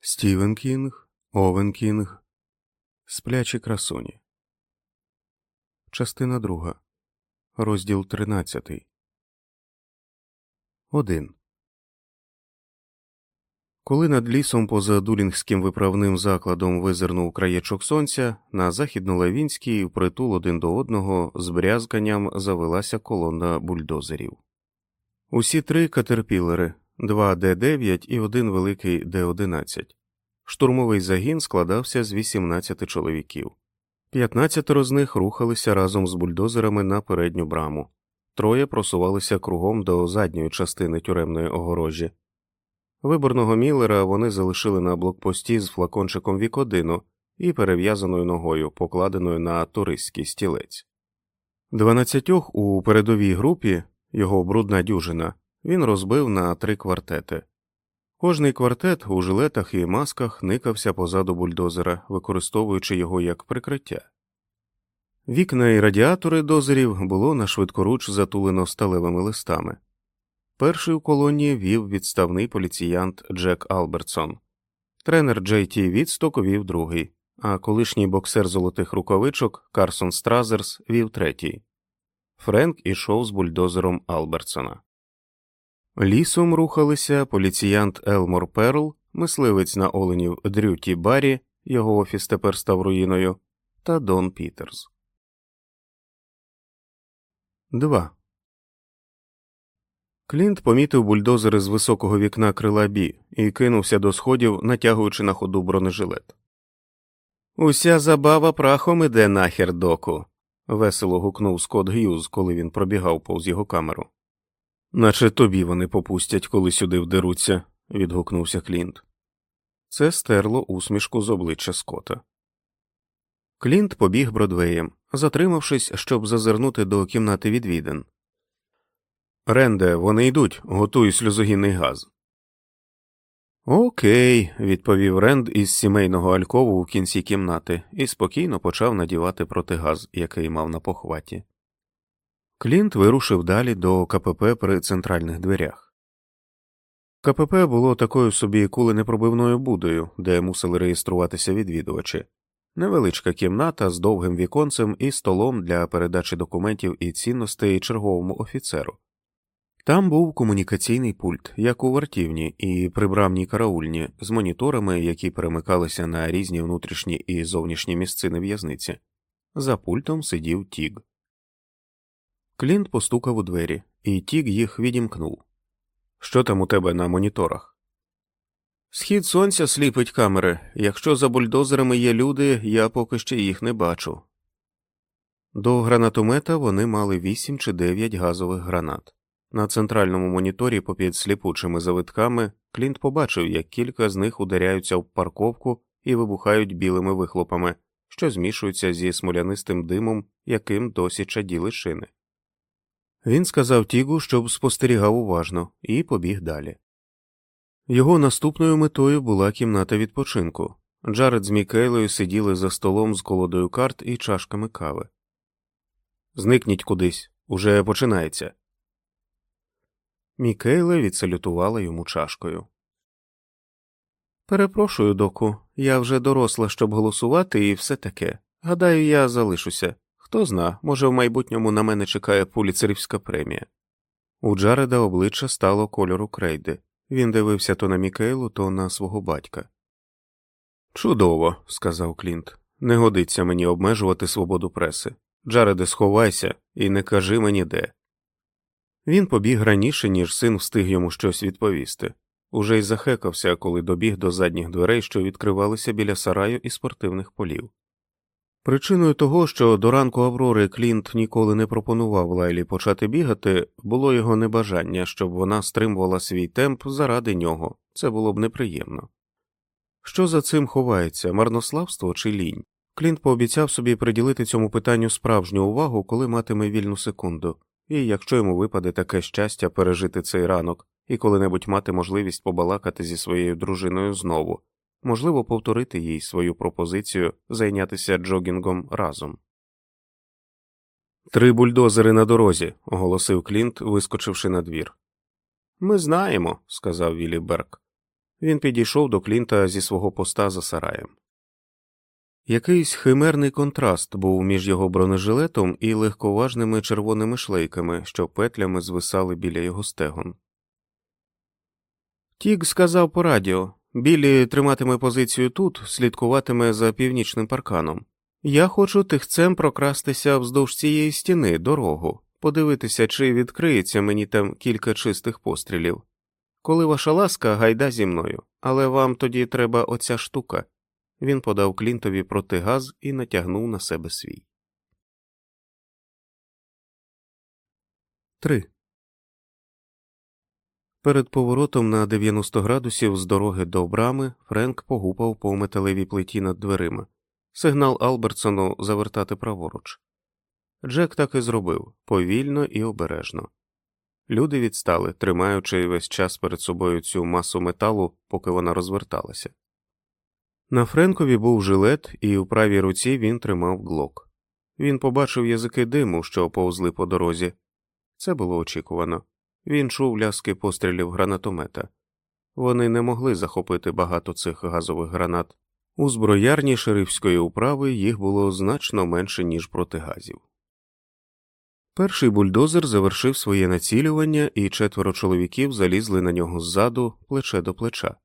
Стівен Кінг, Овен Кінг, Сплячі красуні. Частина друга. Розділ тринадцятий. Один. Коли над лісом поза Дулінгським виправним закладом визирнув краєчок сонця, на західнолавінській впритул один до одного з брязканням завелася колона бульдозерів. Усі три катерпілери, два Д9 і один великий Д11. Штурмовий загін складався з 18 чоловіків. 15 з них рухалися разом з бульдозерами на передню браму, троє просувалися кругом до задньої частини тюремної огорожі. Виборного міллера вони залишили на блокпості з флакончиком вікодину і перев'язаною ногою, покладеною на туристський стілець. Дванадцятьох у передовій групі його брудна дюжина він розбив на три квартети. Кожний квартет у жилетах і масках никався позаду бульдозера, використовуючи його як прикриття. Вікна і радіатори дозерів було на швидкоруч затулено сталевими листами. Перший у колонії вів відставний поліціянт Джек Албертсон, тренер Джей Ті Відсток вів другий, а колишній боксер золотих рукавичок Карсон Стразерс вів третій. Френк ішов з бульдозером Албертсона. Лісом рухалися поліціянт Елмор Перл, мисливець на оленів Дрюті Баррі, його офіс тепер став руїною, та Дон Пітерс. 2. Клінт помітив бульдозери з високого вікна крила Бі і кинувся до сходів, натягуючи на ходу бронежилет. Уся забава прахом іде нахер доку. весело гукнув Скотт Г'юз, коли він пробігав повз його камеру. Наче тобі вони попустять, коли сюди вдеруться, відгукнувся Клінт. Це стерло усмішку з обличчя Скота. Клінт побіг Бродвеєм, затримавшись, щоб зазирнути до кімнати відвідин. Ренде, вони йдуть, готуй сльозогінний газ. Окей, відповів Ренд із сімейного алькову в кінці кімнати і спокійно почав надівати протигаз, який мав на похваті. Клінт вирушив далі до КПП при центральних дверях. КПП було такою собі куленепробивною будою, де мусили реєструватися відвідувачі, невеличка кімната з довгим віконцем і столом для передачі документів і цінностей черговому офіцеру. Там був комунікаційний пульт, як у вартівні і прибрамній караульні, з моніторами, які перемикалися на різні внутрішні і зовнішні місцини в'язниці. За пультом сидів Тіг. Клінт постукав у двері, і Тіг їх відімкнув. Що там у тебе на моніторах? Схід сонця сліпить камери. Якщо за бульдозерами є люди, я поки ще їх не бачу. До гранатомета вони мали вісім чи дев'ять газових гранат. На центральному моніторі попід сліпучими завитками Клінт побачив, як кілька з них ударяються в парковку і вибухають білими вихлопами, що змішуються зі смолянистим димом, яким досі чаділи шини. Він сказав Тігу, щоб спостерігав уважно, і побіг далі. Його наступною метою була кімната відпочинку. Джаред з Мікейлою сиділи за столом з колодою карт і чашками кави. Зникніть кудись, уже починається. Мікейла відсалютувала йому чашкою. Перепрошую, доку, я вже доросла, щоб голосувати, і все таке. Гадаю, я залишуся. Хто зна, може, в майбутньому на мене чекає пуліцерівська премія. У Джареда обличчя стало кольору крейди. Він дивився то на Мікейлу, то на свого батька. Чудово, сказав Клінт. Не годиться мені обмежувати свободу преси. Джареде, сховайся і не кажи мені де. Він побіг раніше, ніж син встиг йому щось відповісти. Уже й захекався, коли добіг до задніх дверей, що відкривалися біля сараю і спортивних полів. Причиною того, що до ранку Аврори Клінт ніколи не пропонував Лайлі почати бігати, було його небажання, щоб вона стримувала свій темп заради нього, це було б неприємно. Що за цим ховається марнославство чи лінь? Клінт пообіцяв собі приділити цьому питанню справжню увагу, коли матиме вільну секунду, і якщо йому випаде таке щастя пережити цей ранок і коли-небудь мати можливість побалакати зі своєю дружиною знову, можливо, повторити їй свою пропозицію зайнятися джогінгом разом. Три бульдозери на дорозі, оголосив Клінт, вискочивши на двір. Ми знаємо, сказав Віллі Берк. Він підійшов до Клінта зі свого поста за сараєм. Якийсь химерний контраст був між його бронежилетом і легковажними червоними шлейками, що петлями звисали біля його стегон. Тік сказав по радіо Білі триматиме позицію тут, слідкуватиме за північним парканом. Я хочу тихцем прокрастися вздовж цієї стіни дорогу, подивитися, чи відкриється мені там кілька чистих пострілів. Коли ваша ласка, гайда зі мною, але вам тоді треба оця штука. Він подав Клінтові протигаз і натягнув на себе свій. 3. Перед поворотом на 90 градусів з дороги до брами Френк погупав по металевій плиті над дверима. Сигнал Албертсону завертати праворуч. Джек так і зробив повільно і обережно. Люди відстали, тримаючи весь час перед собою цю масу металу, поки вона розверталася. На Френкові був жилет, і у правій руці він тримав глок. Він побачив язики диму, що повзли по дорозі. Це було очікувано. Він чув ляски пострілів гранатомета. Вони не могли захопити багато цих газових гранат. У зброярні шерифської управи їх було значно менше, ніж протигазів. Перший бульдозер завершив своє націлювання, і четверо чоловіків залізли на нього ззаду, плече до плеча.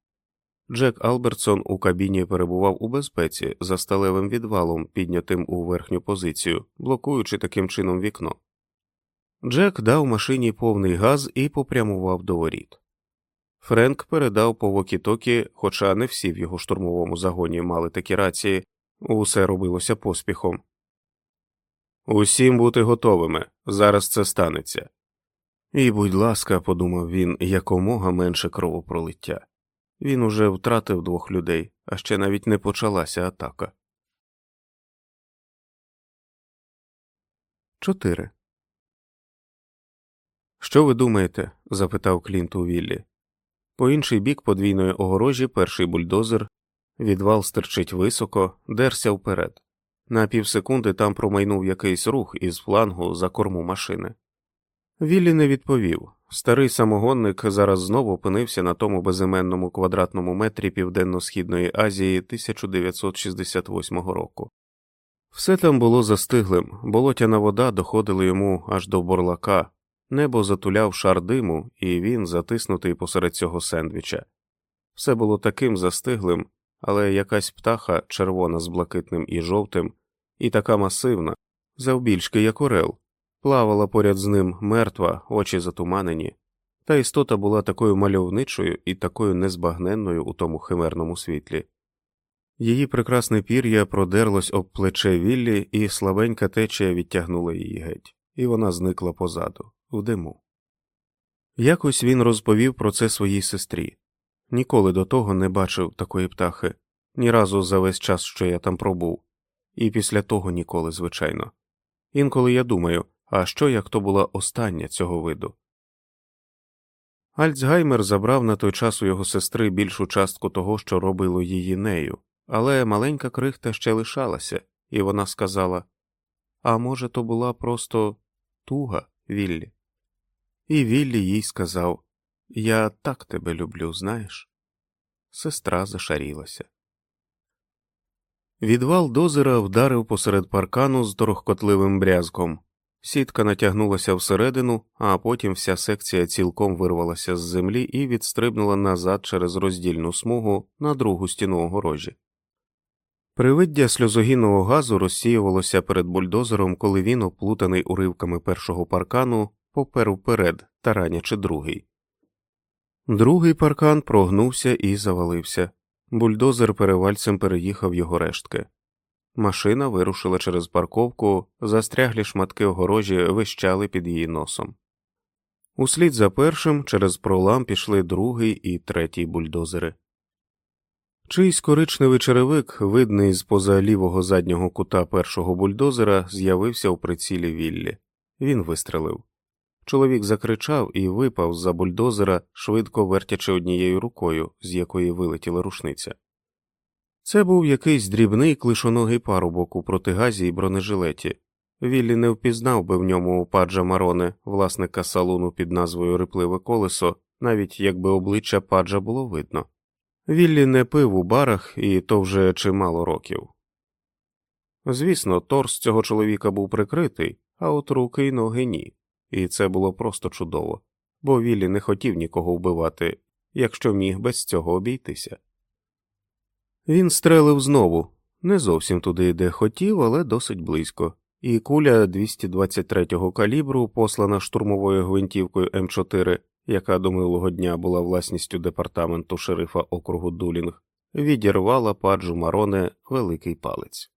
Джек Албертсон у кабіні перебував у безпеці за сталевим відвалом, піднятим у верхню позицію, блокуючи таким чином вікно. Джек дав машині повний газ і попрямував до воріт. Френк передав по вокітокі, хоча не всі в його штурмовому загоні мали такі рації, усе робилося поспіхом. Усім бути готовими, зараз це станеться. І, будь ласка, подумав він, якомога менше кровопролиття. Він уже втратив двох людей, а ще навіть не почалася атака. 4. Що ви думаєте? запитав Клінт у Віллі. По інший бік подвійної огорожі перший бульдозер, відвал стирчить високо, дерся вперед. На півсекунди там промайнув якийсь рух із флангу за корму машини. Віллі не відповів. Старий самогонник зараз знову опинився на тому безіменному квадратному метрі Південно-Східної Азії 1968 року. Все там було застиглим, болотяна вода доходила йому аж до борлака, небо затуляв шар диму, і він затиснутий посеред цього сендвіча. Все було таким застиглим, але якась птаха, червона з блакитним і жовтим, і така масивна, завбільшки як орел, плавала поряд з ним мертва, очі затуманені, та істота була такою мальовничою і такою незбагненною у тому химерному світлі. Її прекрасне пір'я продерлось об плече Віллі, і слабенька течія відтягнула її геть, і вона зникла позаду, в диму. Якось він розповів про це своїй сестрі. Ніколи до того не бачив такої птахи, ні разу за весь час, що я там пробув, і після того ніколи, звичайно. Інколи я думаю, а що як то була остання цього виду? Альцгаймер забрав на той час у його сестри більшу частку того, що робило її нею, але маленька крихта ще лишалася, і вона сказала А може, то була просто туга, Віллі? І Віллі їй сказав Я так тебе люблю, знаєш. Сестра зашарілася. Відвал дозера вдарив посеред паркану з торохкотливим брязком. Сітка натягнулася всередину, а потім вся секція цілком вирвалася з землі і відстрибнула назад через роздільну смугу на другу стіну огорожі. Привиддя сльозогінного газу розсіювалося перед бульдозером, коли він, оплутаний уривками першого паркану, попер вперед, таранячи другий. Другий паркан прогнувся і завалився. Бульдозер перевальцем переїхав його рештки. Машина вирушила через парковку, застряглі шматки огорожі вищали під її носом. Услід за першим через пролам пішли другий і третій бульдозери. Чийсь коричневий черевик, видний з поза лівого заднього кута першого бульдозера, з'явився у прицілі Віллі. Він вистрелив. Чоловік закричав і випав з за бульдозера, швидко вертячи однією рукою, з якої вилетіла рушниця. Це був якийсь дрібний клишоногий парубок у протигазі і бронежилеті. Віллі не впізнав би в ньому паджа Мароне, власника салону під назвою Рипливе колесо, навіть якби обличчя паджа було видно. Віллі не пив у барах і то вже чимало років. Звісно, торс цього чоловіка був прикритий, а от руки й ноги ні, і це було просто чудово, бо Віллі не хотів нікого вбивати, якщо міг без цього обійтися. Він стрелив знову, не зовсім туди, де хотів, але досить близько, і куля 223-го калібру, послана штурмовою гвинтівкою М4, яка до минулого дня була власністю департаменту шерифа округу Дулінг, відірвала паджу Мароне великий палець.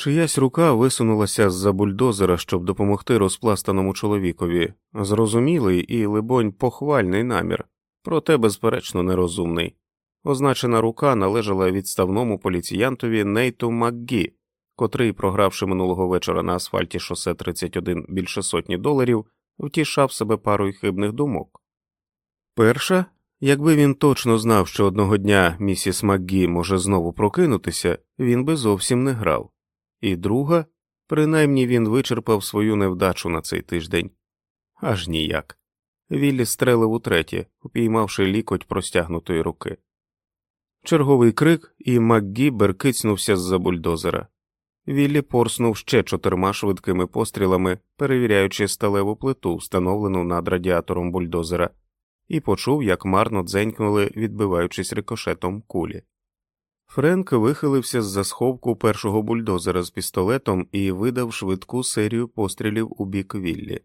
Чиясь рука висунулася з за бульдозера, щоб допомогти розпластаному чоловікові, зрозумілий і, либонь, похвальний намір, проте, безперечно, нерозумний. Означена рука належала відставному поліціянтові Нейту МакГі, котрий, програвши минулого вечора на асфальті шосе 31 більше сотні доларів, втішав себе парою хибних думок. Перша, якби він точно знав, що одного дня місіс МакГі може знову прокинутися, він би зовсім не грав, і друга, принаймні він вичерпав свою невдачу на цей тиждень аж ніяк. Віллі стрелив утретє, упіймавши лікоть простягнутої руки. Черговий крик, і МакГі беркицнувся з за бульдозера. Віллі порснув ще чотирма швидкими пострілами, перевіряючи сталеву плиту, встановлену над радіатором бульдозера, і почув, як марно дзенькнули, відбиваючись рикошетом кулі. Френк вихилився з за сховку першого бульдозера з пістолетом і видав швидку серію пострілів у бік Віллі.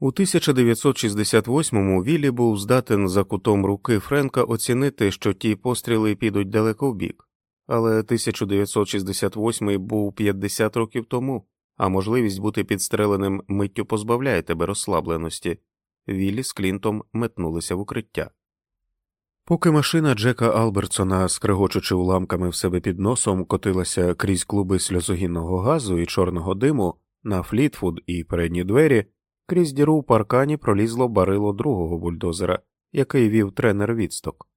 У 1968-му Віллі був здатен за кутом руки Френка оцінити, що ті постріли підуть далеко вбік, але 1968 був 50 років тому, а можливість бути підстреленим миттю позбавляє тебе розслабленості. Віллі з Клінтом метнулися в укриття. Поки машина Джека Албертсона, скрегочучи уламками в себе під носом, котилася крізь клуби сльозогінного газу і чорного диму на флітфуд і передні двері. Крізь діру у паркані пролізло барило другого бульдозера, який вів тренер відсток.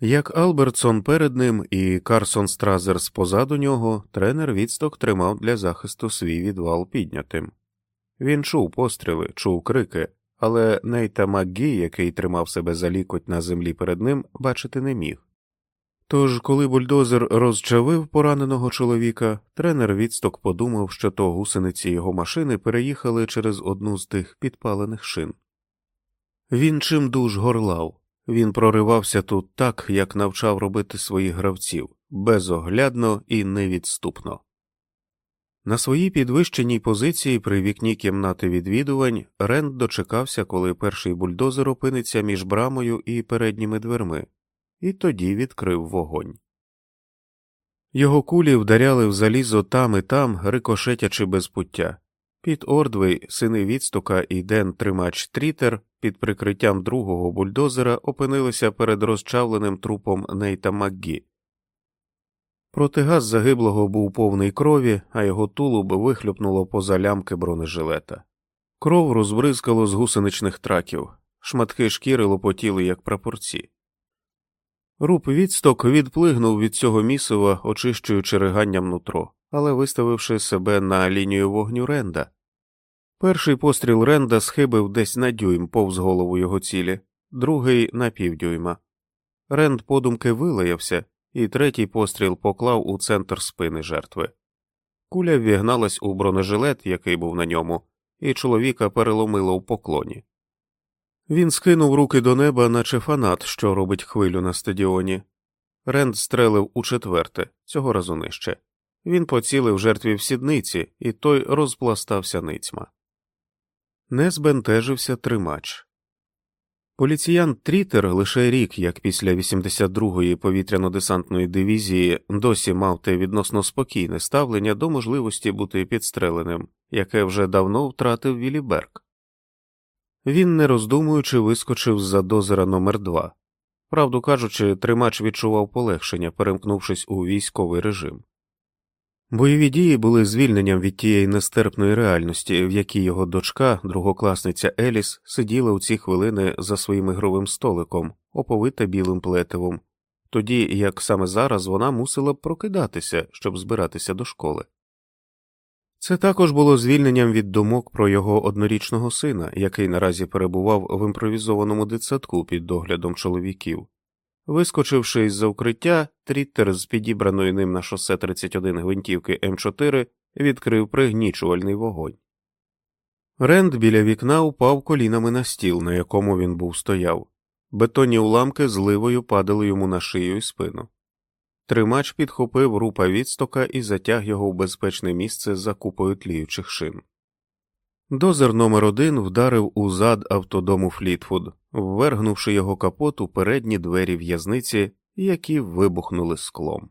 Як Албертсон перед ним і Карсон Стразерс позаду нього, тренер відсток тримав для захисту свій відвал піднятим. Він чув постріли, чув крики, але Нейта Макгі, який тримав себе за лікоть на землі перед ним, бачити не міг. Тож, коли бульдозер розчавив пораненого чоловіка, тренер відсток подумав, що то гусениці його машини переїхали через одну з тих підпалених шин. Він чимдуж горлав, він проривався тут так, як навчав робити своїх гравців, безоглядно і невідступно. На своїй підвищеній позиції при вікні кімнати відвідувань Ренд дочекався, коли перший бульдозер опиниться між брамою і передніми дверми і тоді відкрив вогонь. Його кулі вдаряли в залізо там і там, рикошетячи без пуття. Під Ордвей, сини відстука і Ден Тримач Трітер під прикриттям другого бульдозера опинилися перед розчавленим трупом Нейта Макгі. Протигаз загиблого був повний крові, а його тулуб вихлюпнуло поза лямки бронежилета. Кров розбризкало з гусеничних траків, шматки шкіри лопотіли, як прапорці. Руб відсток відплигнув від цього місива, очищуючи риганням нутро, але виставивши себе на лінію вогню Ренда. Перший постріл Ренда схибив десь на дюйм повз голову його цілі, другий на півдюйма. Ренд подумки вилаявся, і третій постріл поклав у центр спини жертви. Куля ввігналась у бронежилет, який був на ньому, і чоловіка переломило в поклоні. Він скинув руки до неба, наче фанат, що робить хвилю на стадіоні. Ренд стрелив у четверте, цього разу нижче. Він поцілив жертві в сідниці, і той розпластався ницьма. Не збентежився тримач. Поліціян Трітер лише рік, як після 82-ї повітряно-десантної дивізії, досі мав те відносно спокійне ставлення до можливості бути підстреленим, яке вже давно втратив Віліберг. Він, не роздумуючи, вискочив з за дозера номер 2 Правду кажучи, тримач відчував полегшення, перемкнувшись у військовий режим. Бойові дії були звільненням від тієї нестерпної реальності, в якій його дочка, другокласниця Еліс, сиділа у ці хвилини за своїм ігровим столиком, оповита білим плетивом, тоді як саме зараз вона мусила б прокидатися, щоб збиратися до школи. Це також було звільненням від думок про його однорічного сина, який наразі перебував в імпровізованому дитсадку під доглядом чоловіків, Вискочивши із за укриття, тріттер з підібраної ним на шосе 31 гвинтівки М4 відкрив пригнічувальний вогонь. Ренд біля вікна упав колінами на стіл, на якому він був стояв. Бетонні уламки зливою падали йому на шию і спину. Тримач підхопив рупа відстока і затяг його в безпечне місце за купою тліючих шин. Дозер номер один вдарив у зад автодому Флітфуд, ввергнувши його капот у передні двері в'язниці, які вибухнули склом.